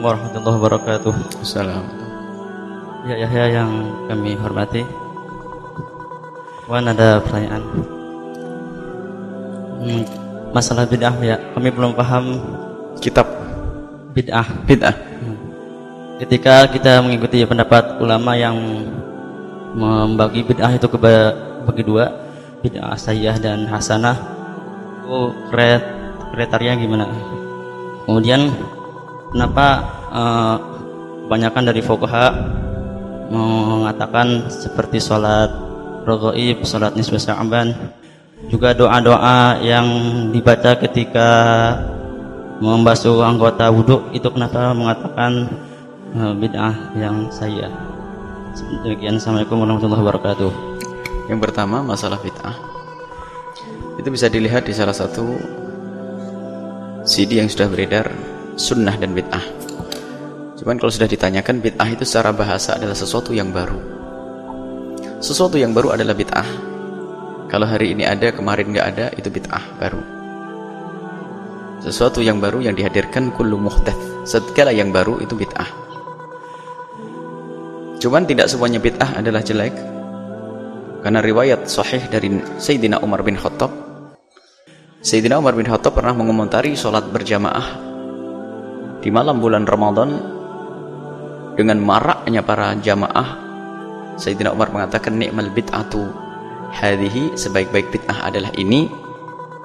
Assalamualaikum warahmatullahi wabarakatuh. Assalamualaikum. Ya Yahya yang kami hormati. Wan ada pertanyaan. Hmm, masalah bid'ah ya, kami belum paham Kitab bid'ah. bid'ah. Ketika kita mengikuti pendapat ulama yang membagi bid'ah itu ke bagi dua, bid'ah sayyah dan hasanah. Itu kret kriteria gimana? Kemudian kenapa eh, kebanyakan dari fuqaha mengatakan seperti sholat rogoib, sholat nisfu sa'ban, juga doa-doa yang dibaca ketika membasuh anggota wudhu itu kenapa mengatakan eh, bid'ah yang saya demikian. Assalamualaikum warahmatullahi wabarakatuh. Yang pertama masalah bid'ah. Itu bisa dilihat di salah satu CD yang sudah beredar sunnah dan bid'ah. Cuman kalau sudah ditanyakan bid'ah itu secara bahasa adalah sesuatu yang baru. Sesuatu yang baru adalah bid'ah. Kalau hari ini ada, kemarin nggak ada, itu bid'ah baru. Sesuatu yang baru yang dihadirkan kullu muhdats. Segala yang baru itu bid'ah. Cuman tidak semuanya bid'ah adalah jelek. Karena riwayat sahih dari Sayyidina Umar bin Khattab Sayyidina Umar bin Khattab pernah mengomentari sholat berjamaah di malam bulan Ramadan dengan maraknya para jamaah Sayyidina Umar mengatakan nikmal bid'atu. Hadhihi sebaik-baik bid'ah adalah ini.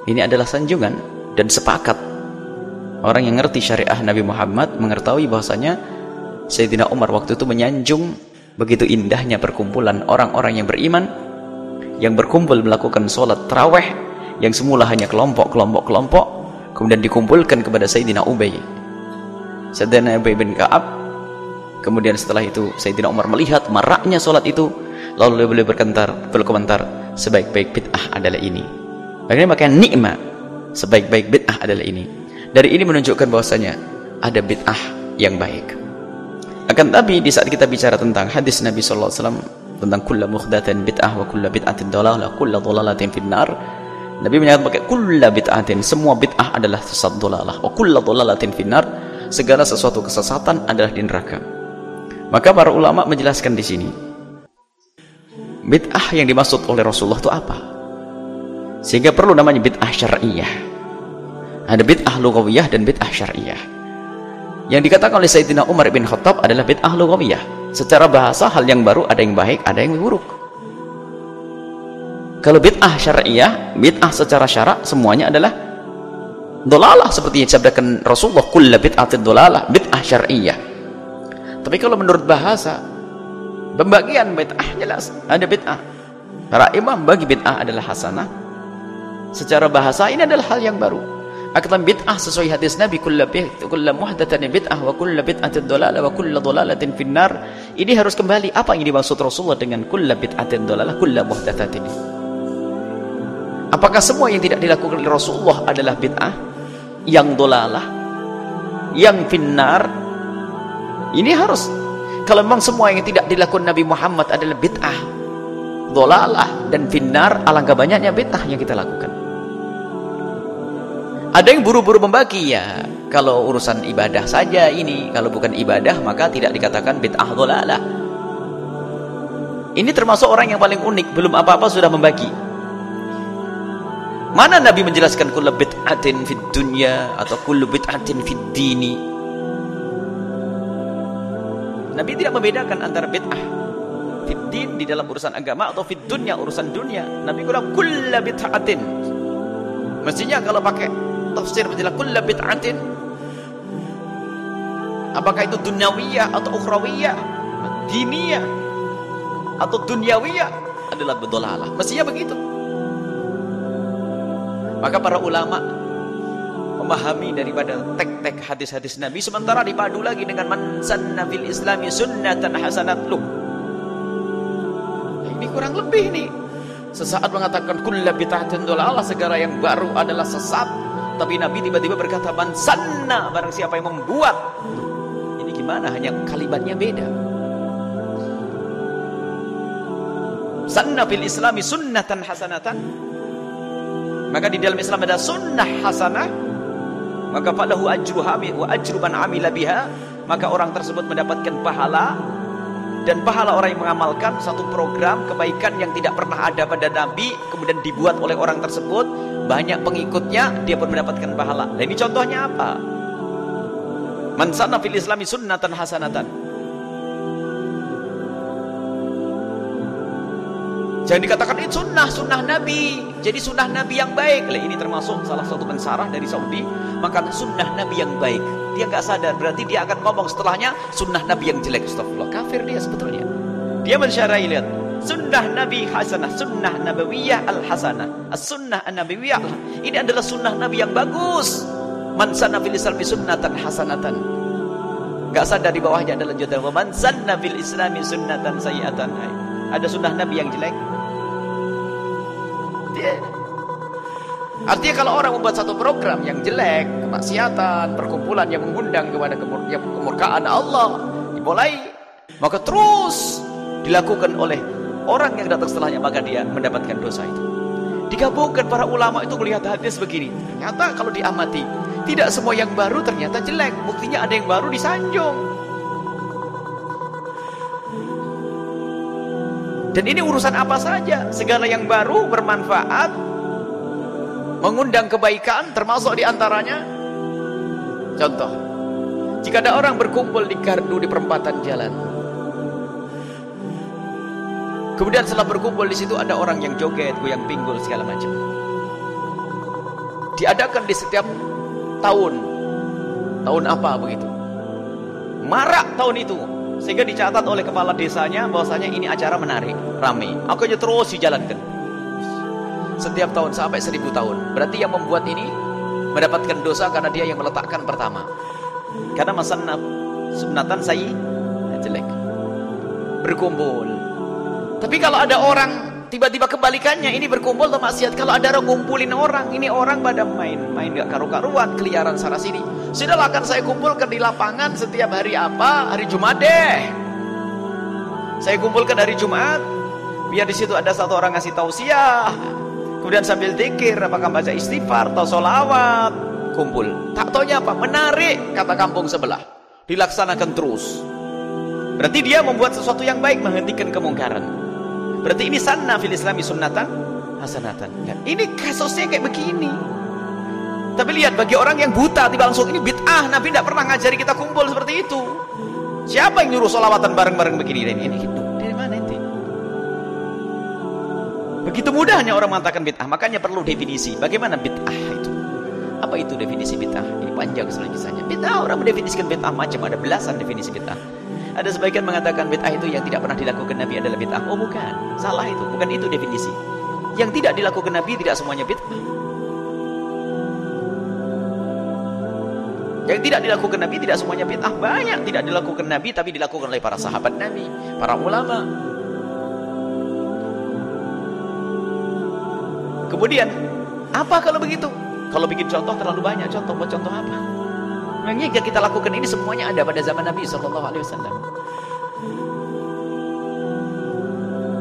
Ini adalah sanjungan dan sepakat. Orang yang ngerti syariah Nabi Muhammad mengetahui bahwasanya Sayyidina Umar waktu itu menyanjung begitu indahnya perkumpulan orang-orang yang beriman yang berkumpul melakukan sholat terawih yang semula hanya kelompok-kelompok-kelompok kemudian dikumpulkan kepada Sayyidina Ubay Sayyidina Ubay bin Ka'ab. Kemudian setelah itu Sayyidina Umar melihat maraknya sholat itu. Lalu beliau berkomentar berkomentar sebaik-baik bid'ah adalah ini. Bagaimana makanya nikmat? Sebaik-baik bid'ah adalah ini. Dari ini menunjukkan bahwasanya ada bid'ah yang baik. Akan tapi di saat kita bicara tentang hadis Nabi wasallam tentang kulla mukhdatin bid'ah wa kulla bid'atin dalalah kulla dalalatin finnar Nabi menyatakan kulla bid'atin semua bid'ah adalah sesat dalalah wa kulla dalalatin finnar segala sesuatu kesesatan adalah di neraka. Maka para ulama menjelaskan di sini bid'ah yang dimaksud oleh Rasulullah itu apa? Sehingga perlu namanya bid'ah syar'iyah. Ada bid'ah lugawiyah dan bid'ah syar'iyah. Yang dikatakan oleh Sayyidina Umar bin Khattab adalah bid'ah lugawiyah secara bahasa hal yang baru ada yang baik ada yang buruk. Kalau bid'ah syariah bid'ah secara syarak semuanya adalah dolalah seperti yang disabdakan Rasulullah kulla bid'atin dolalah bid'ah syariah tapi kalau menurut bahasa pembagian bid'ah jelas ada bid'ah. Para imam bagi bid'ah adalah hasanah. Secara bahasa ini adalah hal yang baru. Akan bid'ah sesuai hadis Nabi kulla kulla muhdatsatin bid'ah wa kulla bid'atin dolalah wa kulla dolalatin finnar. Ini harus kembali. Apa yang dimaksud Rasulullah dengan kulla bid'atin dolalah kulla muhdatsatin? Apakah semua yang tidak dilakukan oleh Rasulullah adalah bid'ah yang dolalah yang finnar. Ini harus kalau memang semua yang tidak dilakukan Nabi Muhammad adalah bid'ah dolalah dan finnar alangkah banyaknya bid'ah yang kita lakukan. Ada yang buru-buru membagi ya. Kalau urusan ibadah saja ini kalau bukan ibadah maka tidak dikatakan bid'ah dolalah. Ini termasuk orang yang paling unik belum apa-apa sudah membagi mana Nabi menjelaskan kullu bid'atin fid dunya atau kullu bid'atin fid dini. Nabi tidak membedakan antara bid'ah fid di dalam urusan agama atau fid dunya urusan dunia. Nabi bilang kullu bid'atin. Mestinya kalau pakai tafsir menjelaskan kullu bid'atin apakah itu dunyawiyah atau ukhrawiyah diniyah atau dunyawiyah adalah bedolalah. Mestinya begitu maka para ulama memahami daripada tek-tek hadis-hadis Nabi. Sementara dipadu lagi dengan man sanna fil islami sunnatan hasanat. Lu ini kurang lebih nih sesaat mengatakan kullu bid'atin dolalah segala yang baru adalah sesat. Tapi Nabi tiba-tiba berkata man sanna. Barang siapa yang membuat. Ini gimana? Hanya kalimatnya beda. Sanna fil islami sunnatan hasanatan maka di dalam Islam ada sunnah hasanah. Maka falahu ajruha wa ajru man amila biha. Maka orang tersebut mendapatkan pahala. Dan pahala orang yang mengamalkan satu program kebaikan yang tidak pernah ada pada Nabi kemudian dibuat oleh orang tersebut. Banyak pengikutnya dia pun mendapatkan pahala. Nah ini contohnya apa? Man fil islami sunnatan hasanatan. Jangan dikatakan itu sunnah, sunnah Nabi. Jadi sunnah Nabi yang baik. Lah ini termasuk salah satu pensarah dari Saudi. Maka sunnah Nabi yang baik. Dia nggak sadar. Berarti dia akan ngomong setelahnya sunnah Nabi yang jelek. Astagfirullah. Kafir dia sebetulnya. Dia mensyarai lihat. Sunnah Nabi hasanah. Sunnah Nabawiyah al-hasanah. As-sunnah an-Nabawiyah. Ini adalah sunnah Nabi yang bagus. Man sanna fil islami sunnatan hasanatan. Gak sadar di bawahnya ada lanjutan. Man sanna fil islami sunnatan sayyatan. Ada sunnah Nabi yang jelek. Artinya kalau orang membuat satu program yang jelek, kemaksiatan, perkumpulan yang mengundang kepada kemur kemurkaan Allah, dimulai, maka terus dilakukan oleh orang yang datang setelahnya, maka dia mendapatkan dosa itu. Digabungkan para ulama itu melihat hadis begini. Ternyata kalau diamati, tidak semua yang baru ternyata jelek. Buktinya ada yang baru disanjung. Dan ini urusan apa saja. Segala yang baru bermanfaat mengundang kebaikan termasuk di antaranya contoh jika ada orang berkumpul di gardu di perempatan jalan kemudian setelah berkumpul di situ ada orang yang joget goyang pinggul segala macam. Diadakan di setiap tahun. Tahun apa begitu? Marak tahun itu sehingga dicatat oleh kepala desanya bahwasanya ini acara menarik ramai akhirnya terus dijalankan setiap tahun sampai seribu tahun. Berarti yang membuat ini mendapatkan dosa karena dia yang meletakkan pertama. Karena masanab sunatan sayi jelek. Berkumpul. Tapi kalau ada orang tiba-tiba kebalikannya ini berkumpul atau maksiat kalau ada orang ngumpulin orang ini orang pada main-main gak karu-karuan keliaran sana sini sudahlah akan saya kumpulkan di lapangan setiap hari apa hari Jumat deh saya kumpulkan hari Jumat biar di situ ada satu orang ngasih tausiah Kemudian sambil zikir, apakah baca istighfar atau solawat, kumpul. Tak taunya apa? Menarik, kata kampung sebelah. Dilaksanakan terus. Berarti dia membuat sesuatu yang baik, menghentikan kemungkaran. Berarti ini sanna fil islami sunnatan hasanatan. Ya, ini kasusnya kayak begini. Tapi lihat bagi orang yang buta tiba langsung ini bid'ah. Nabi tidak pernah ngajari kita kumpul seperti itu. Siapa yang nyuruh solawatan bareng-bareng begini? Ini, ini hidup. Dari mana ini? Begitu mudahnya orang mengatakan bid'ah, makanya perlu definisi. Bagaimana bid'ah itu? Apa itu definisi bid'ah? Ini panjang sekali kisahnya. Bid'ah orang mendefinisikan bid'ah macam ada belasan definisi bid'ah. Ada sebagian mengatakan bid'ah itu yang tidak pernah dilakukan Nabi adalah bid'ah. Oh bukan, salah itu, bukan itu definisi. Yang tidak dilakukan Nabi tidak semuanya bid'ah. Yang tidak dilakukan Nabi tidak semuanya bid'ah. Banyak tidak dilakukan Nabi tapi dilakukan oleh para sahabat Nabi, para ulama, Kemudian, apa kalau begitu? Kalau bikin contoh terlalu banyak contoh, buat contoh apa? Yang kita lakukan ini semuanya ada pada zaman Nabi Shallallahu Alaihi Wasallam.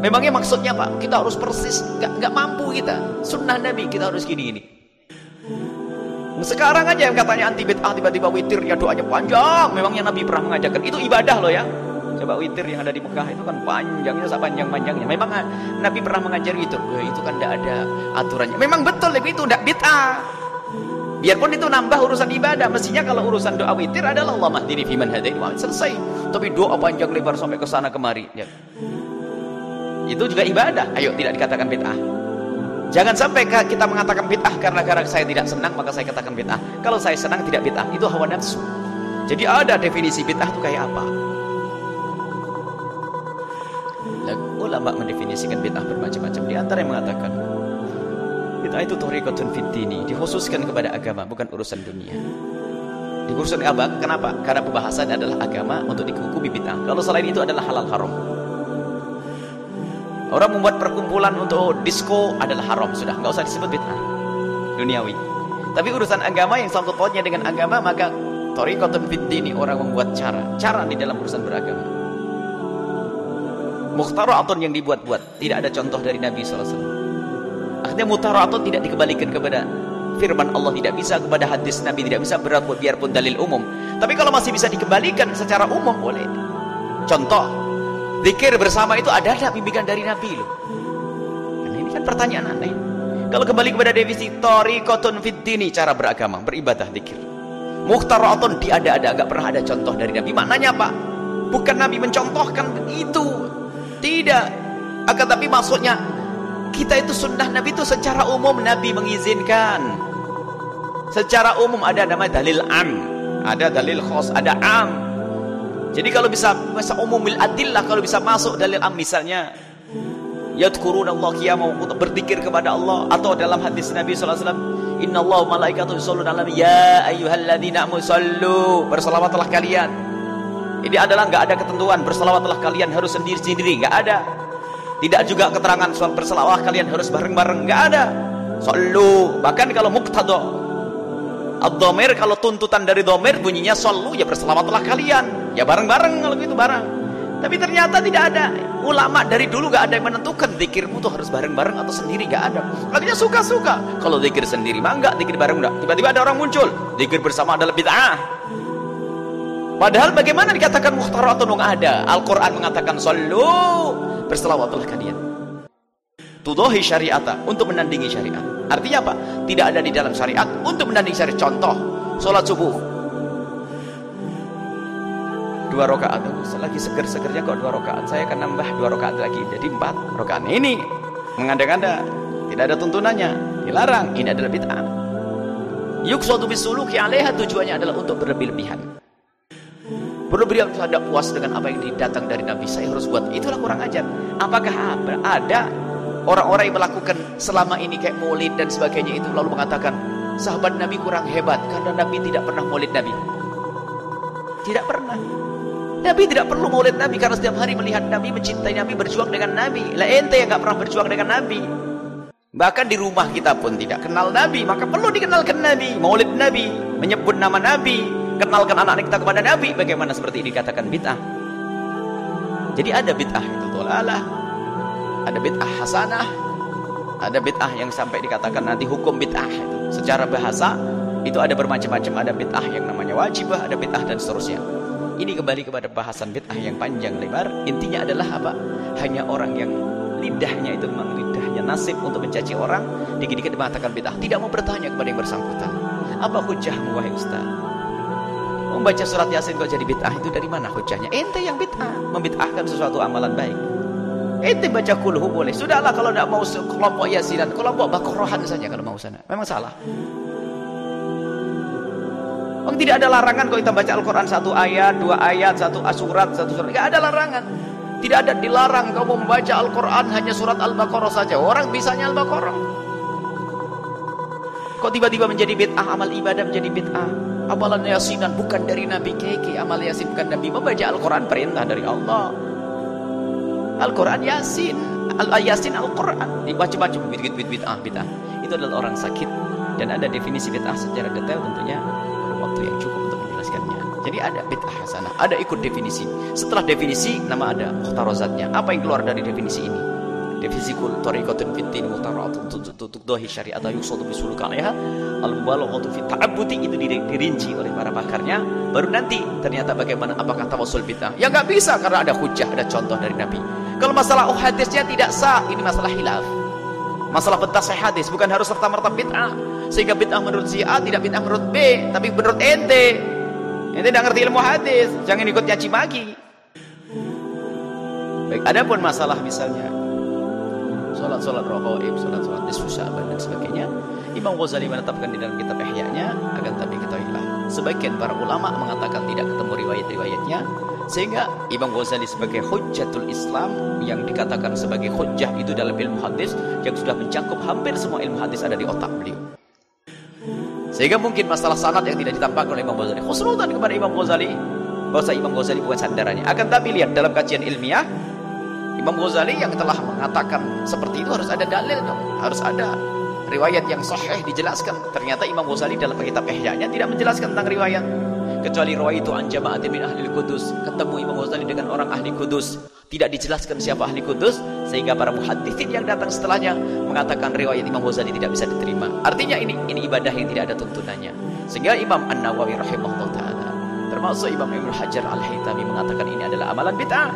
Memangnya maksudnya apa? Kita harus persis, nggak nggak mampu kita. Sunnah Nabi kita harus gini-gini. Sekarang aja yang katanya anti bid'ah tiba-tiba witir ya doanya panjang. Memangnya Nabi pernah mengajarkan itu ibadah loh ya. Coba witir yang ada di Mekah itu kan panjangnya sepanjang-panjangnya. Memang Nabi pernah mengajari itu. Ya, itu kan tidak ada aturannya. Memang betul itu tidak bid'ah. Biarpun itu nambah urusan ibadah. Mestinya kalau urusan doa witir adalah Allah mahdini fiman hadain. Selesai. Tapi doa panjang lebar sampai ke sana kemari. Ya. Itu juga ibadah. Ayo tidak dikatakan bid'ah. Jangan sampai kita mengatakan bid'ah karena gara saya tidak senang maka saya katakan bid'ah. Kalau saya senang tidak bid'ah. Itu hawa nafsu. Jadi ada definisi bid'ah itu kayak apa? ulama mendefinisikan bid'ah bermacam-macam. Di antara yang mengatakan bid'ah itu tariqatun fid dini, dikhususkan kepada agama, bukan urusan dunia. Dikhususkan agama, kenapa? Karena pembahasan adalah agama untuk dihukumi bid'ah. Kalau selain itu adalah halal haram. Orang membuat perkumpulan untuk disco adalah haram, sudah nggak usah disebut bid'ah. Duniawi. Tapi urusan agama yang sangkut pautnya dengan agama, maka tariqatun fid dini, orang membuat cara, cara di dalam urusan beragama. Mukhtaratun yang dibuat-buat. Tidak ada contoh dari Nabi SAW akhirnya mukhtaratun tidak dikembalikan kepada firman Allah. Tidak bisa kepada hadis Nabi. Tidak bisa berat biarpun dalil umum. Tapi kalau masih bisa dikembalikan secara umum boleh. Contoh zikir bersama itu ada ada bimbingan dari Nabi loh? Nah, ini kan pertanyaan aneh. Kalau kembali kepada definisi tariqatun dini cara beragama beribadah zikir muhtaratun diada-ada enggak pernah ada contoh dari Nabi. Maknanya apa? Bukan Nabi mencontohkan itu. Tidak. Akan tapi maksudnya kita itu sunnah Nabi itu secara umum Nabi mengizinkan. Secara umum ada namanya dalil am. Ada dalil khos ada am jadi kalau bisa masa umumil adillah kalau bisa masuk dalil am misalnya yadkuruna Allah qiyamah untuk berzikir kepada Allah atau dalam hadis Nabi sallallahu alaihi wasallam inna Allah malaikatu yusholluna ala ya ayyuhalladzina amanu berselawatlah kalian ini adalah enggak ada ketentuan berselawatlah kalian harus sendiri-sendiri enggak ada tidak juga keterangan soal berselawat kalian harus bareng-bareng. Enggak ada. Sallu. Bahkan kalau muqtada. Ad-dhamir kalau tuntutan dari dhamir bunyinya sallu ya berselawatlah kalian. Ya bareng-bareng kalau gitu bareng. Tapi ternyata tidak ada. Ulama dari dulu gak ada yang menentukan zikirmu tuh harus bareng-bareng atau sendiri gak ada. Akhirnya suka-suka. Kalau zikir sendiri mah enggak, zikir bareng enggak. Tiba-tiba ada orang muncul, zikir bersama adalah bid'ah. Padahal bagaimana dikatakan muhtaratun ada? Al-Quran mengatakan sallu berselawatlah kalian tudohi syariata untuk menandingi syariat artinya apa? tidak ada di dalam syariat untuk menandingi syariat. Contoh sholat subuh. Dua rakaat. Selagi seger-segernya kok dua rakaat. Saya akan nambah dua rakaat lagi. Jadi empat rakaat. Ini menganda-nganda tidak ada tuntunannya. Dilarang. Ini adalah bid'ah. Yuksadu bisuluki alaiha. Tujuannya adalah untuk berlebih-lebihan. Perlu beliau tidak puas dengan apa yang didatang dari Nabi. Saya harus buat. Itulah kurang ajar. Apakah ada orang-orang yang melakukan selama ini kayak maulid dan sebagainya itu lalu mengatakan sahabat Nabi kurang hebat karena Nabi tidak pernah maulid Nabi. Tidak pernah. Nabi tidak perlu maulid Nabi karena setiap hari melihat Nabi, mencintai Nabi, berjuang dengan Nabi. Lah ente yang gak pernah berjuang dengan Nabi. Bahkan di rumah kita pun tidak kenal Nabi, maka perlu dikenalkan Nabi, maulid Nabi, menyebut nama Nabi, kenalkan anak-anak kita kepada Nabi bagaimana seperti dikatakan bid'ah jadi ada bid'ah itu tolalah ada bid'ah hasanah ada bid'ah yang sampai dikatakan nanti hukum bid'ah. Secara bahasa itu ada bermacam-macam. Ada bid'ah yang namanya wajibah ada bid'ah dan seterusnya. Ini kembali kepada bahasan bid'ah yang panjang lebar. Intinya adalah apa? Hanya orang yang lidahnya itu memang lidahnya nasib untuk mencaci orang dikit-dikit mengatakan bid'ah. Tidak mau bertanya kepada yang bersangkutan. Apa hujahmu wahai ustaz? Membaca surat Yasin kok jadi bid'ah? Itu dari mana hujahnya? Ente yang bid'ah, membid'ahkan sesuatu amalan baik. Ente baca kulhu boleh. Sudahlah kalau tidak mau kelompok Yasinan, kelompok Bakrohan saja kalau mau sana. Memang salah. Memang tidak ada larangan kalau kita baca Al-Quran satu ayat, dua ayat, satu surat, satu surat. Tidak ada larangan. Tidak ada dilarang kamu membaca Al-Quran hanya surat Al-Baqarah saja. Orang bisanya Al-Baqarah. Kok tiba-tiba menjadi bid'ah, amal ibadah menjadi bid'ah? Amalan yasinan bukan dari Nabi keke. Amal yasin bukan Nabi. Membaca Al-Quran perintah dari Allah. Al-Quran yasin. Al-yasin Al-Quran. Dibaca baca bid'ah bid'ah bid'ah. Itu adalah orang sakit. Dan ada definisi bid'ah secara detail tentunya waktu yang cukup untuk menjelaskannya. Jadi ada bid'ah hasanah. Ada ikut definisi. Setelah definisi nama ada muhtarozatnya. Apa yang keluar dari definisi ini? defisikul tariqatun fid din mutaratun tutuqdahi syari'ata yusadu bisuluk alaiha al mubalaghatu fi ta'abbudi itu dirinci oleh para pakarnya baru nanti ternyata bagaimana apakah tawassul bid'ah ya enggak bisa karena ada hujah ada contoh dari nabi kalau masalah oh hadisnya tidak sah ini masalah hilaf masalah pentasih hadis bukan harus serta merta bid'ah. Sehingga bid'ah menurut si A tidak bid'ah menurut B tapi menurut ente ente tidak ngerti ilmu hadis jangan ikut nyaci maki baik ada pun masalah misalnya sholat-sholat rohoib, sholat-sholat nisfu syaban dan sebagainya. Imam Ghazali menetapkan di dalam kitab Ihya'nya, akan tapi ketahuilah, sebagian para ulama mengatakan tidak ketemu riwayat-riwayatnya, sehingga Imam Ghazali sebagai hujjatul Islam yang dikatakan sebagai hujjah itu dalam ilmu hadis yang sudah mencakup hampir semua ilmu hadis ada di otak beliau. Sehingga mungkin masalah sanad yang tidak ditampakkan oleh Imam Ghazali. Khusnutan kepada Imam Ghazali bahwa Imam Ghazali bukan sandarannya. Akan tapi lihat dalam kajian ilmiah Imam Ghazali yang telah mengatakan seperti itu harus ada dalil dong, harus ada riwayat yang sahih dijelaskan. Ternyata Imam Ghazali dalam kitab Ihya-nya tidak menjelaskan tentang riwayat kecuali riwayat itu an jama'atin min ahli kudus ketemu Imam Ghazali dengan orang ahli kudus Tidak dijelaskan siapa ahli kudus sehingga para muhadithin yang datang setelahnya mengatakan riwayat Imam Ghazali tidak bisa diterima. Artinya ini ini ibadah yang tidak ada tuntunannya. Sehingga Imam An-Nawawi rahimahullah taala termasuk Imam Ibnu Hajar Al-Haytami mengatakan ini adalah amalan bid'ah.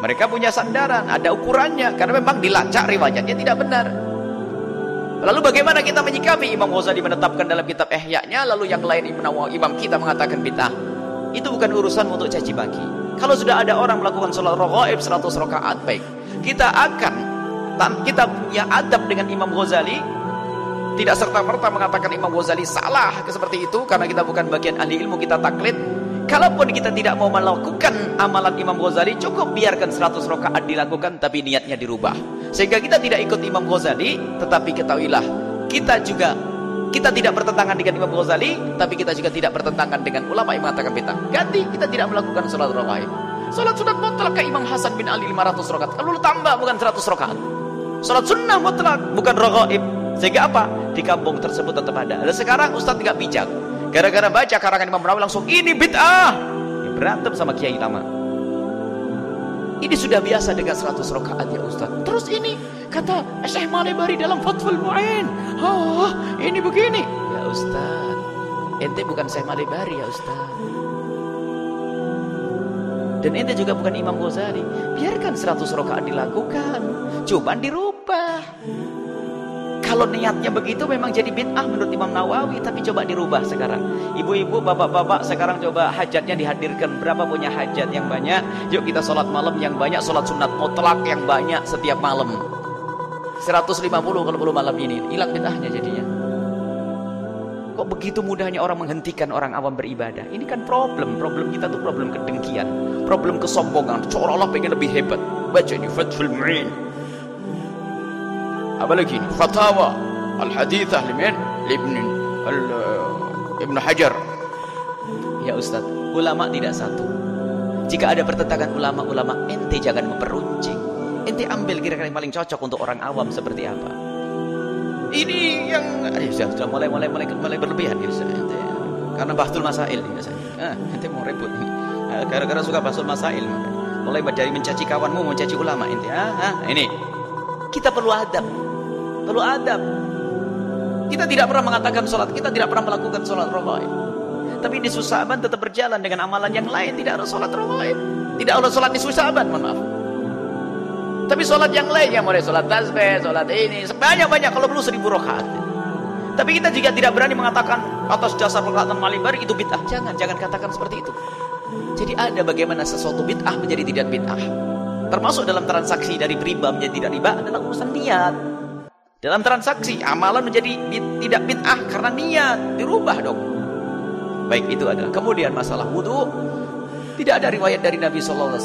Mereka punya sandaran, ada ukurannya karena memang dilacak riwayatnya tidak benar. Lalu bagaimana kita menyikapi Imam Ghazali menetapkan dalam kitab Ihya-nya lalu yang lain Imam Imam kita mengatakan bid'ah. Itu bukan urusan untuk caci maki. Kalau sudah ada orang melakukan sholat raghaib 100 rakaat baik. Kita akan kita punya adab dengan Imam Ghazali tidak serta-merta mengatakan Imam Ghazali salah seperti itu karena kita bukan bagian ahli ilmu kita taklid Kalaupun kita tidak mau melakukan amalan Imam Ghazali, cukup biarkan 100 rakaat dilakukan tapi niatnya dirubah. Sehingga kita tidak ikut Imam Ghazali, tetapi ketahuilah kita juga kita tidak bertentangan dengan Imam Ghazali, tapi kita juga tidak bertentangan dengan ulama yang mengatakan bid'ah. Ganti kita tidak melakukan salat rakaat. Salat sunat mutlak ke Imam Hasan bin Ali 500 rakaat. Lalu tambah bukan 100 rakaat. Salat sunnah mutlak bukan rakaat. Sehingga apa? Di kampung tersebut tetap ada. Dan sekarang Ustaz tidak bijak. Gara-gara baca karangan Imam Nawawi langsung ini bid'ah. Berantem sama kiai lama. Ini sudah biasa dengan 100 rakaat ya Ustaz. Terus ini kata Syekh Malebari dalam Fathul Mu'in. Oh, ini begini. Ya Ustaz. Ente bukan Syekh Malebari ya Ustaz. Dan ente juga bukan Imam Ghazali. Biarkan 100 rakaat dilakukan. Cuman dirubah. Kalau niatnya begitu memang jadi bid'ah menurut Imam Nawawi, tapi coba dirubah sekarang. Ibu-ibu, bapak-bapak sekarang coba hajatnya dihadirkan. Berapa punya hajat yang banyak? Yuk kita sholat malam yang banyak, sholat sunat mutlak yang banyak setiap malam. 150 kalau belum malam ini, hilang bid'ahnya jadinya. Kok begitu mudahnya orang menghentikan orang awam beribadah? Ini kan problem. Problem kita tuh problem kedengkian. Problem kesombongan. Seolah-olah pengen lebih hebat. Baca di Fathul Mu'in apalagi ini? Fatwa al-hadithah limin ibn Ibn Hajar. Ya Ustaz ulama tidak satu. Jika ada pertentangan ulama-ulama ente jangan memperuncing. Ente ambil kira-kira yang paling cocok untuk orang awam seperti apa? Ini yang eh, sudah, sudah mulai mulai mulai mulai berlebihan ya, ente, karena bahtul masail biasanya ah, ente mau ribut ah, gara-gara suka bahtul masail mulai dari mencaci kawanmu mencaci ulama ente. Ah, ah ini. Kita perlu adab perlu adab. Kita tidak pernah mengatakan sholat, kita tidak pernah melakukan sholat rohaib. Tapi di susaban tetap berjalan dengan amalan yang lain, tidak ada sholat rohaib. Tidak ada sholat di susaban, mohon maaf. Tapi sholat yang lain, yang mulai sholat tasbih, sholat ini, sebanyak-banyak, kalau perlu seribu rokaat. Tapi kita juga tidak berani mengatakan atas dasar perkataan malibari itu bid'ah. Jangan, jangan katakan seperti itu. Jadi ada bagaimana sesuatu bid'ah menjadi tidak bid'ah. Termasuk dalam transaksi dari riba menjadi tidak riba adalah urusan niat. Dalam transaksi, amalan menjadi tidak bid'ah karena niat. Dirubah dong. Baik, itu adalah. Kemudian masalah wudhu. Tidak ada riwayat dari Nabi SAW.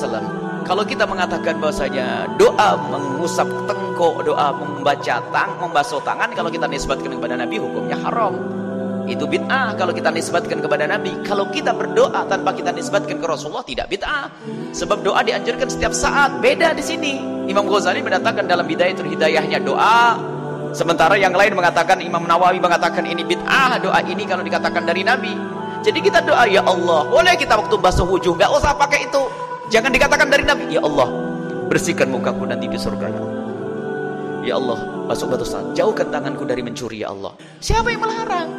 Kalau kita mengatakan bahwasanya doa mengusap tengkuk, doa membaca tang, membasuh tangan, kalau kita nisbatkan kepada Nabi, hukumnya haram. Itu bid'ah kalau kita nisbatkan kepada Nabi. Kalau kita berdoa tanpa kita nisbatkan ke Rasulullah, tidak bid'ah. Sebab doa dianjurkan setiap saat. Beda di sini. Imam Ghazali mendatangkan dalam bidayatul hidayahnya doa Sementara yang lain mengatakan Imam Nawawi mengatakan ini bid'ah doa ini kalau dikatakan dari Nabi. Jadi kita doa ya Allah, boleh kita waktu basuh wujud nggak usah pakai itu. Jangan dikatakan dari Nabi, ya Allah, bersihkan mukaku nanti di surga. Ya Allah, basuh batu jauhkan tanganku dari mencuri ya Allah. Siapa yang melarang?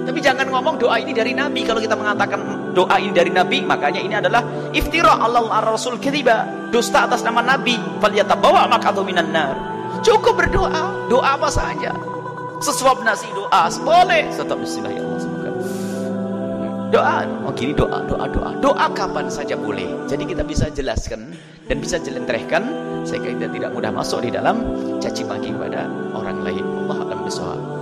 Tapi jangan ngomong doa ini dari Nabi. Kalau kita mengatakan doa ini dari Nabi, makanya ini adalah iftira Allah Rasul ketiba, dusta atas nama Nabi. Falyatabawa makatu minan nar. Cukup berdoa, doa apa saja. Sesuap nasi doa, boleh. Tetap bismillah ya Allah semoga. Doa, oh gini doa, doa, doa. Doa kapan saja boleh. Jadi kita bisa jelaskan dan bisa jelentrehkan sehingga kita tidak mudah masuk di dalam caci maki kepada orang lain. Allah alam bisawab.